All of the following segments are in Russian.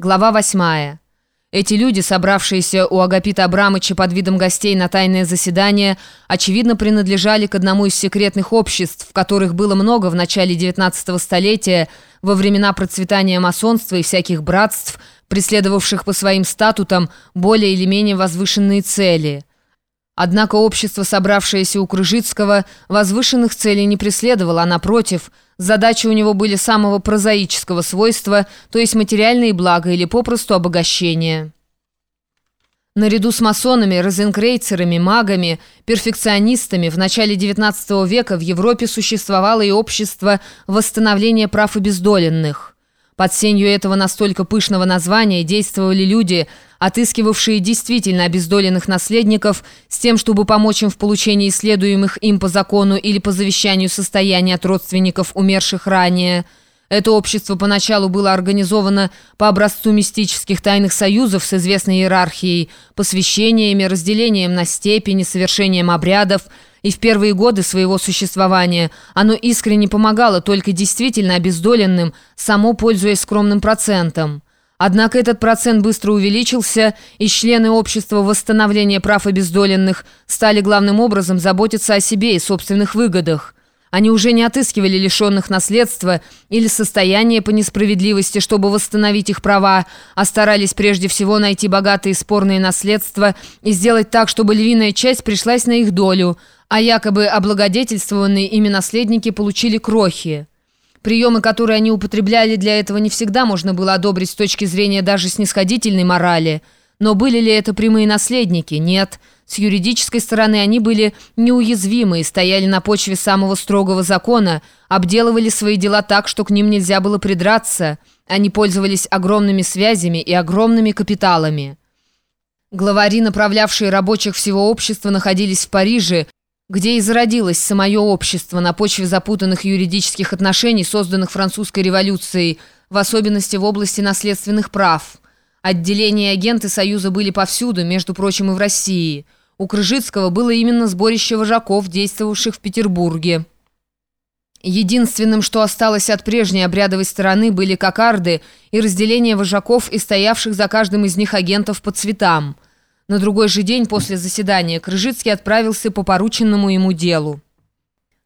Глава 8. Эти люди, собравшиеся у Агапита Абрамыча под видом гостей на тайное заседание, очевидно принадлежали к одному из секретных обществ, в которых было много в начале 19 столетия, во времена процветания масонства и всяких братств, преследовавших по своим статутам более или менее возвышенные цели – Однако общество, собравшееся у Крыжицкого, возвышенных целей не преследовало, а напротив, задачи у него были самого прозаического свойства, то есть материальные блага или попросту обогащение. Наряду с масонами, розенкрейцерами, магами, перфекционистами в начале XIX века в Европе существовало и общество восстановления прав обездоленных. Под сенью этого настолько пышного названия действовали люди – отыскивавшие действительно обездоленных наследников с тем, чтобы помочь им в получении следуемых им по закону или по завещанию состояния от родственников, умерших ранее. Это общество поначалу было организовано по образцу мистических тайных союзов с известной иерархией, посвящениями, разделением на степени, совершением обрядов, и в первые годы своего существования оно искренне помогало только действительно обездоленным, само пользуясь скромным процентом. Однако этот процент быстро увеличился, и члены общества восстановления прав обездоленных стали главным образом заботиться о себе и собственных выгодах. Они уже не отыскивали лишенных наследства или состояния по несправедливости, чтобы восстановить их права, а старались прежде всего найти богатые спорные наследства и сделать так, чтобы львиная часть пришлась на их долю, а якобы облагодетельствованные ими наследники получили крохи. Приемы, которые они употребляли для этого, не всегда можно было одобрить с точки зрения даже снисходительной морали. Но были ли это прямые наследники? Нет. С юридической стороны они были неуязвимы и стояли на почве самого строгого закона, обделывали свои дела так, что к ним нельзя было придраться. Они пользовались огромными связями и огромными капиталами. Главари, направлявшие рабочих всего общества, находились в Париже, где и зародилось самое общество на почве запутанных юридических отношений, созданных французской революцией, в особенности в области наследственных прав. Отделения и агенты Союза были повсюду, между прочим, и в России. У Крыжицкого было именно сборище вожаков, действовавших в Петербурге. Единственным, что осталось от прежней обрядовой стороны, были кокарды и разделение вожаков и стоявших за каждым из них агентов по цветам – на другой же день после заседания Крыжицкий отправился по порученному ему делу.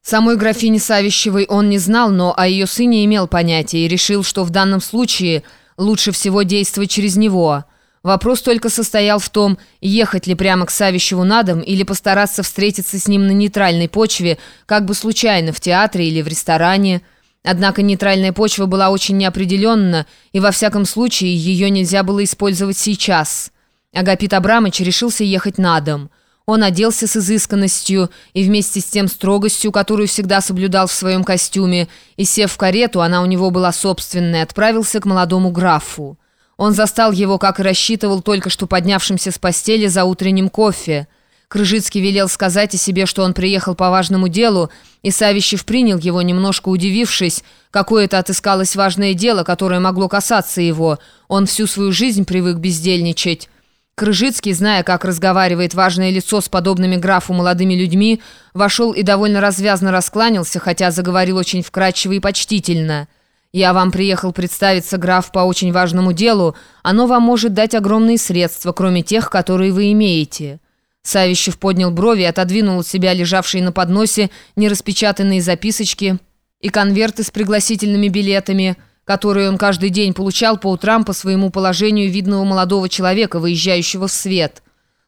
Самой графине Савищевой он не знал, но о ее сыне имел понятие и решил, что в данном случае лучше всего действовать через него. Вопрос только состоял в том, ехать ли прямо к Савищеву на дом или постараться встретиться с ним на нейтральной почве, как бы случайно в театре или в ресторане. Однако нейтральная почва была очень неопределенна, и во всяком случае ее нельзя было использовать сейчас. Агапит Абрамыч решился ехать на дом. Он оделся с изысканностью и вместе с тем строгостью, которую всегда соблюдал в своем костюме, и, сев в карету, она у него была собственная, отправился к молодому графу. Он застал его, как и рассчитывал, только что поднявшимся с постели за утренним кофе. Крыжицкий велел сказать о себе, что он приехал по важному делу, и Савищев принял его, немножко удивившись, какое-то отыскалось важное дело, которое могло касаться его. Он всю свою жизнь привык бездельничать. Крыжицкий, зная, как разговаривает важное лицо с подобными графу молодыми людьми, вошел и довольно развязно раскланялся, хотя заговорил очень вкрадчиво и почтительно. «Я вам приехал представиться, граф, по очень важному делу. Оно вам может дать огромные средства, кроме тех, которые вы имеете». Савищев поднял брови отодвинул от себя лежавшие на подносе нераспечатанные записочки и конверты с пригласительными билетами – которые он каждый день получал по утрам по своему положению видного молодого человека, выезжающего в свет.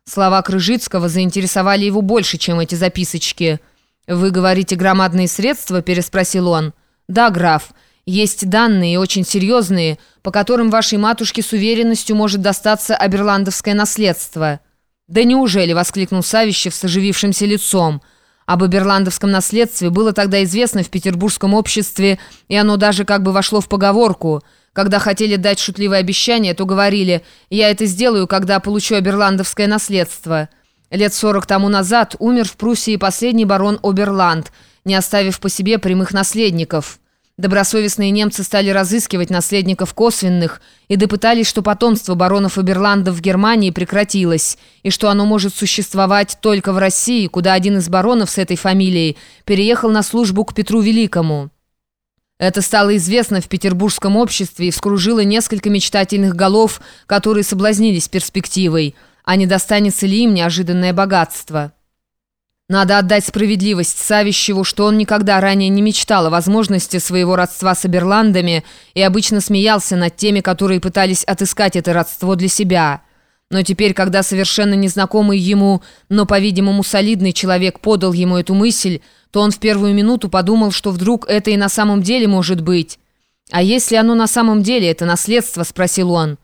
Слова Крыжицкого заинтересовали его больше, чем эти записочки. «Вы говорите громадные средства?» – переспросил он. «Да, граф. Есть данные, очень серьезные, по которым вашей матушке с уверенностью может достаться аберландовское наследство». «Да неужели?» – воскликнул Савищев с оживившимся лицом – об Аберландовском наследстве было тогда известно в петербургском обществе, и оно даже как бы вошло в поговорку. Когда хотели дать шутливое обещание, то говорили «я это сделаю, когда получу Аберландовское наследство». Лет сорок тому назад умер в Пруссии последний барон Оберланд, не оставив по себе прямых наследников. Добросовестные немцы стали разыскивать наследников косвенных и допытались, что потомство баронов Оберландов в Германии прекратилось, и что оно может существовать только в России, куда один из баронов с этой фамилией переехал на службу к Петру Великому. Это стало известно в петербургском обществе и вскружило несколько мечтательных голов, которые соблазнились перспективой, а не достанется ли им неожиданное богатство. Надо отдать справедливость Савищеву, что он никогда ранее не мечтал о возможности своего родства с Аберландами и обычно смеялся над теми, которые пытались отыскать это родство для себя. Но теперь, когда совершенно незнакомый ему, но, по-видимому, солидный человек подал ему эту мысль, то он в первую минуту подумал, что вдруг это и на самом деле может быть. «А если оно на самом деле, это наследство?» – спросил он.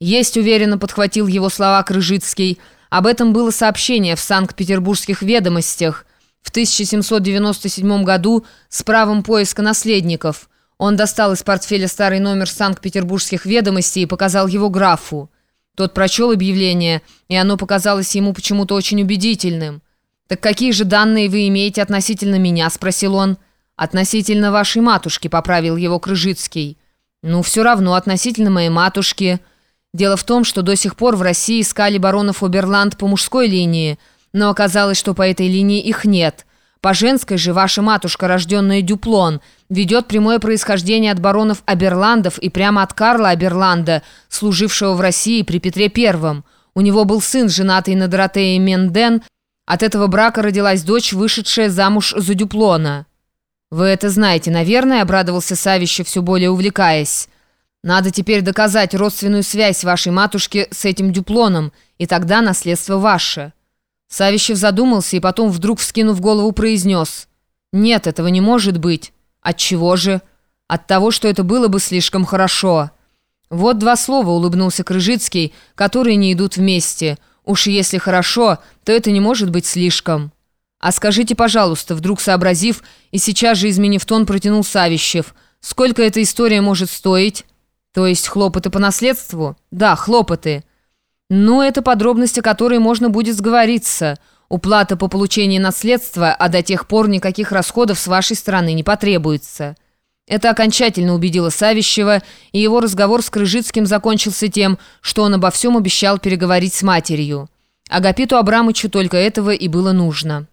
«Есть», – уверенно подхватил его слова Крыжицкий – об этом было сообщение в Санкт-Петербургских ведомостях в 1797 году с правом поиска наследников. Он достал из портфеля старый номер Санкт-Петербургских ведомостей и показал его графу. Тот прочел объявление, и оно показалось ему почему-то очень убедительным. «Так какие же данные вы имеете относительно меня?» – спросил он. «Относительно вашей матушки», – поправил его Крыжицкий. «Ну, все равно, относительно моей матушки». Дело в том, что до сих пор в России искали баронов Оберланд по мужской линии, но оказалось, что по этой линии их нет. По женской же ваша матушка, рожденная Дюплон, ведет прямое происхождение от баронов Аберландов и прямо от Карла Аберланда, служившего в России при Петре Первом. У него был сын, женатый на Доротее Менден. От этого брака родилась дочь, вышедшая замуж за Дюплона. «Вы это знаете, наверное», — обрадовался Савище, все более увлекаясь. Надо теперь доказать родственную связь вашей матушки с этим дюплоном, и тогда наследство ваше». Савищев задумался и потом, вдруг вскинув голову, произнес. «Нет, этого не может быть. От чего же? От того, что это было бы слишком хорошо». «Вот два слова», — улыбнулся Крыжицкий, — «которые не идут вместе. Уж если хорошо, то это не может быть слишком». «А скажите, пожалуйста», — вдруг сообразив и сейчас же изменив тон, протянул Савищев, «сколько эта история может стоить?» То есть хлопоты по наследству? Да, хлопоты. Но это подробности, которые можно будет сговориться. Уплата по получению наследства, а до тех пор никаких расходов с вашей стороны не потребуется. Это окончательно убедило Савищева, и его разговор с Крыжицким закончился тем, что он обо всем обещал переговорить с матерью. Агапиту Абрамычу только этого и было нужно.